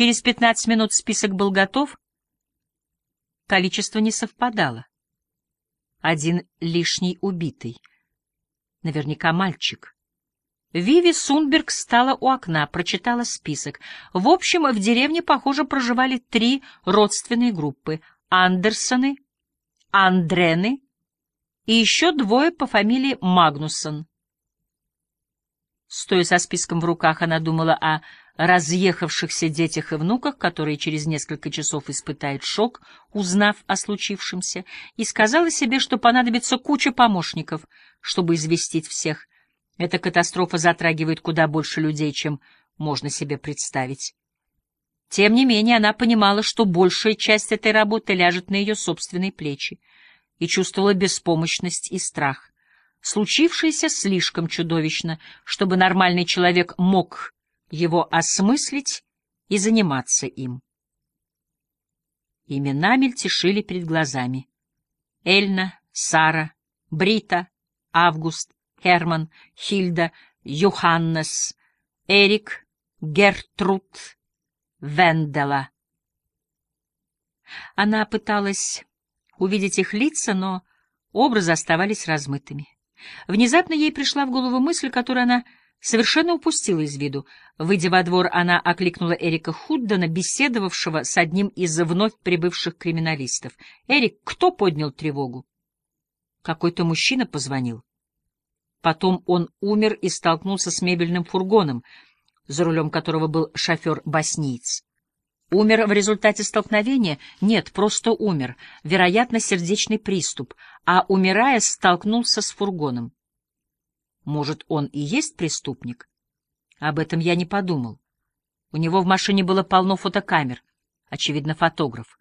Через 15 минут список был готов. Количество не совпадало. Один лишний убитый. Наверняка мальчик. Виви Сунберг стала у окна, прочитала список. В общем, в деревне, похоже, проживали три родственные группы — Андерсоны, Андрены и еще двое по фамилии Магнусон. Стоя со списком в руках, она думала о разъехавшихся детях и внуках, которые через несколько часов испытают шок, узнав о случившемся, и сказала себе, что понадобится куча помощников, чтобы известить всех. Эта катастрофа затрагивает куда больше людей, чем можно себе представить. Тем не менее, она понимала, что большая часть этой работы ляжет на ее собственные плечи, и чувствовала беспомощность и страх. Случившееся слишком чудовищно, чтобы нормальный человек мог его осмыслить и заниматься им. Имена мельтешили перед глазами. Эльна, Сара, Брита, Август, Херман, Хильда, Юханнес, Эрик, Гертруд, Вендела. Она пыталась увидеть их лица, но образы оставались размытыми. Внезапно ей пришла в голову мысль, которую она совершенно упустила из виду. Выйдя во двор, она окликнула Эрика Худдена, беседовавшего с одним из вновь прибывших криминалистов. «Эрик, кто поднял тревогу?» «Какой-то мужчина позвонил». Потом он умер и столкнулся с мебельным фургоном — за рулем которого был шофер-боснийц. Умер в результате столкновения? Нет, просто умер. Вероятно, сердечный приступ, а, умирая, столкнулся с фургоном. Может, он и есть преступник? Об этом я не подумал. У него в машине было полно фотокамер. Очевидно, фотограф.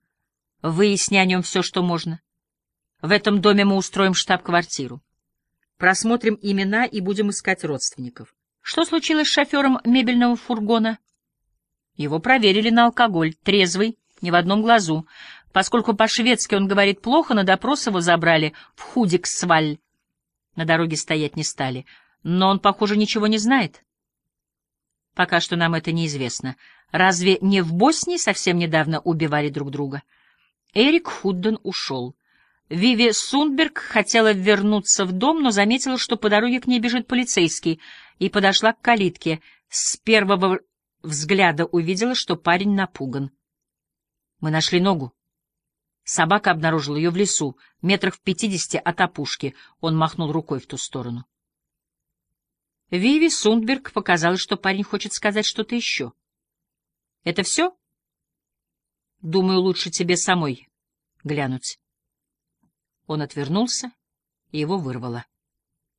Выясни о нем все, что можно. В этом доме мы устроим штаб-квартиру. Просмотрим имена и будем искать родственников. Что случилось с шофером мебельного фургона? Его проверили на алкоголь, трезвый, ни в одном глазу. Поскольку по-шведски он говорит плохо, на допрос его забрали в Худиксваль. На дороге стоять не стали. Но он, похоже, ничего не знает. Пока что нам это неизвестно. Разве не в Боснии совсем недавно убивали друг друга? Эрик Худден ушел. Виви Сунберг хотела вернуться в дом, но заметила, что по дороге к ней бежит полицейский, и подошла к калитке. С первого взгляда увидела, что парень напуган. Мы нашли ногу. Собака обнаружила ее в лесу, метрах в пятидесяти от опушки. Он махнул рукой в ту сторону. Виви Сундберг показалось, что парень хочет сказать что-то еще. — Это все? — Думаю, лучше тебе самой глянуть. Он отвернулся, и его вырвало.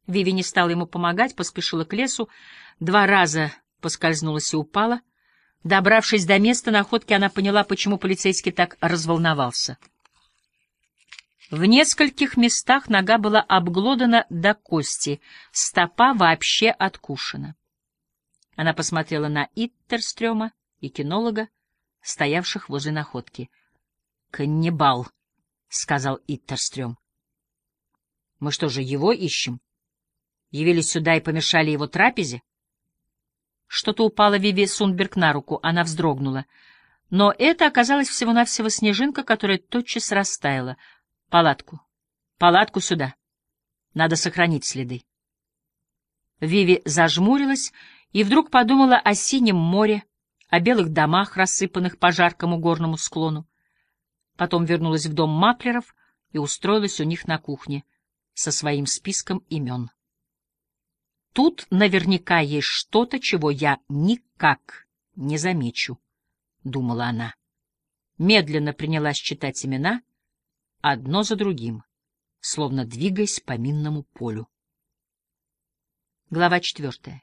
Виви не стала ему помогать, поспешила к лесу, два раза поскользнулась и упала. Добравшись до места находки, она поняла, почему полицейский так разволновался. В нескольких местах нога была обглодана до кости, стопа вообще откушена. Она посмотрела на Иттерстрёма и кинолога, стоявших возле находки. «Каннибал», — сказал Иттерстрём. Мы что же, его ищем? Явились сюда и помешали его трапезе? Что-то упало Виви Сунберг на руку, она вздрогнула. Но это оказалась всего-навсего снежинка, которая тотчас растаяла. Палатку. Палатку сюда. Надо сохранить следы. Виви зажмурилась и вдруг подумала о синем море, о белых домах, рассыпанных по жаркому горному склону. Потом вернулась в дом маклеров и устроилась у них на кухне — со своим списком имен. Тут наверняка есть что-то, чего я никак не замечу, — думала она. Медленно принялась читать имена, одно за другим, словно двигаясь по минному полю. Глава четвертая.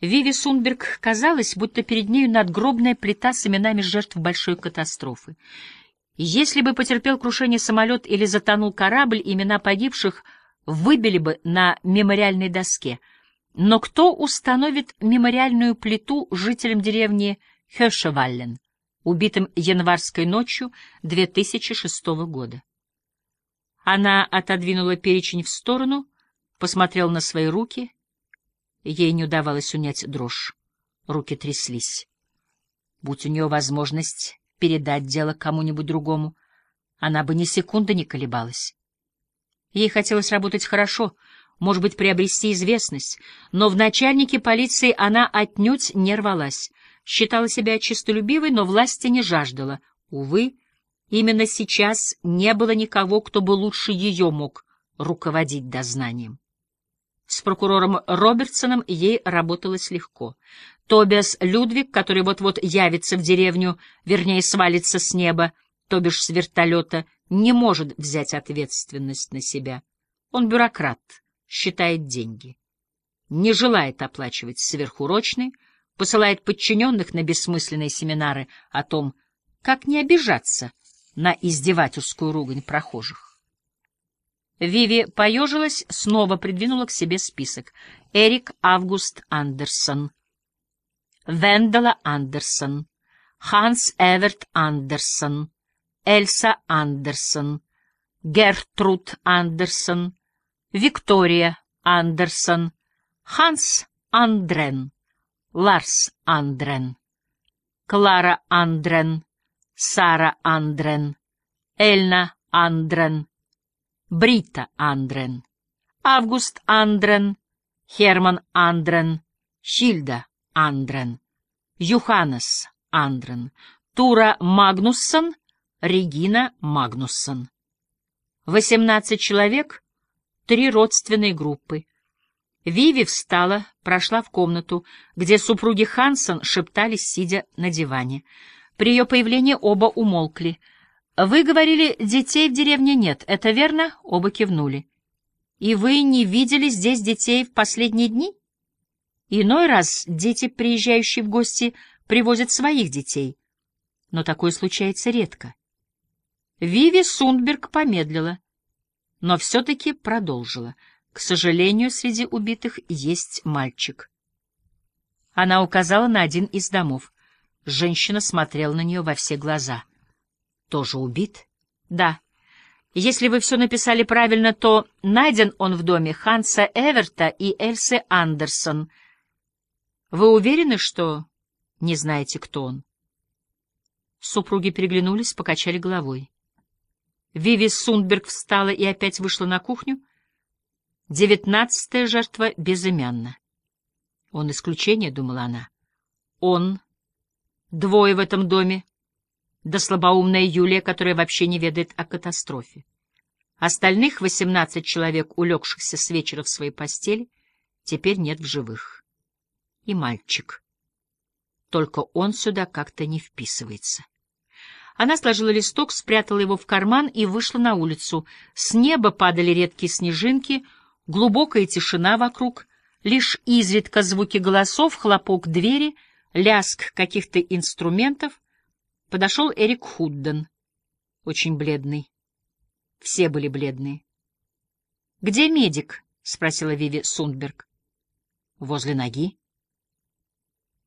Виви Сунберг казалось, будто перед нею надгробная плита с именами жертв большой катастрофы. Если бы потерпел крушение самолет или затонул корабль, имена погибших выбили бы на мемориальной доске. Но кто установит мемориальную плиту жителям деревни Хёшеваллен, убитым январской ночью 2006 года? Она отодвинула перечень в сторону, посмотрела на свои руки. Ей не удавалось унять дрожь. Руки тряслись. Будь у нее возможность передать дело кому-нибудь другому, она бы ни секунды не колебалась. Ей хотелось работать хорошо, может быть, приобрести известность, но в начальнике полиции она отнюдь не рвалась, считала себя чистолюбивой, но власти не жаждала. Увы, именно сейчас не было никого, кто бы лучше ее мог руководить дознанием. С прокурором Робертсоном ей работалось легко. Тобиас Людвиг, который вот-вот явится в деревню, вернее, свалится с неба, то бишь с вертолета, не может взять ответственность на себя. Он бюрократ, считает деньги. Не желает оплачивать сверхурочные, посылает подчиненных на бессмысленные семинары о том, как не обижаться на издевательскую ругань прохожих. Виви поежилась, снова придвинула к себе список. Эрик Август Андерсон, Вендела Андерсон, Ханс Эверт Андерсон, Эльса Андерсон, Гертруд Андерсон, Виктория Андерсон, Ханс Андрен, Ларс Андрен, Клара Андрен, Сара Андрен, Эльна Андрен, Брита Андрен, Август Андрен, Херман Андрен, Хильда Андрен, Юханес Андрен, Тура Магнуссон, Регина Магнуссон. Восемнадцать человек, три родственные группы. Виви встала, прошла в комнату, где супруги Хансон шептались, сидя на диване. При ее появлении оба умолкли. «Вы говорили, детей в деревне нет, это верно?» Оба кивнули. «И вы не видели здесь детей в последние дни?» Иной раз дети, приезжающие в гости, привозят своих детей, но такое случается редко. Виви Сундберг помедлила, но все-таки продолжила. К сожалению, среди убитых есть мальчик. Она указала на один из домов. Женщина смотрела на нее во все глаза. «Тоже убит?» «Да. Если вы все написали правильно, то найден он в доме Ханса Эверта и Эльсы Андерсон. Вы уверены, что не знаете, кто он?» Супруги переглянулись, покачали головой. Виви Сундберг встала и опять вышла на кухню. Девятнадцатая жертва безымянна. Он исключение, — думала она. Он, двое в этом доме, да слабоумная Юлия, которая вообще не ведает о катастрофе. Остальных восемнадцать человек, улегшихся с вечера в своей постели, теперь нет в живых. И мальчик. Только он сюда как-то не вписывается. Она сложила листок, спрятала его в карман и вышла на улицу. С неба падали редкие снежинки, глубокая тишина вокруг, лишь изредка звуки голосов, хлопок двери, ляск каких-то инструментов. Подошел Эрик Худден, очень бледный. Все были бледные. — Где медик? — спросила Виви Сундберг. — Возле ноги.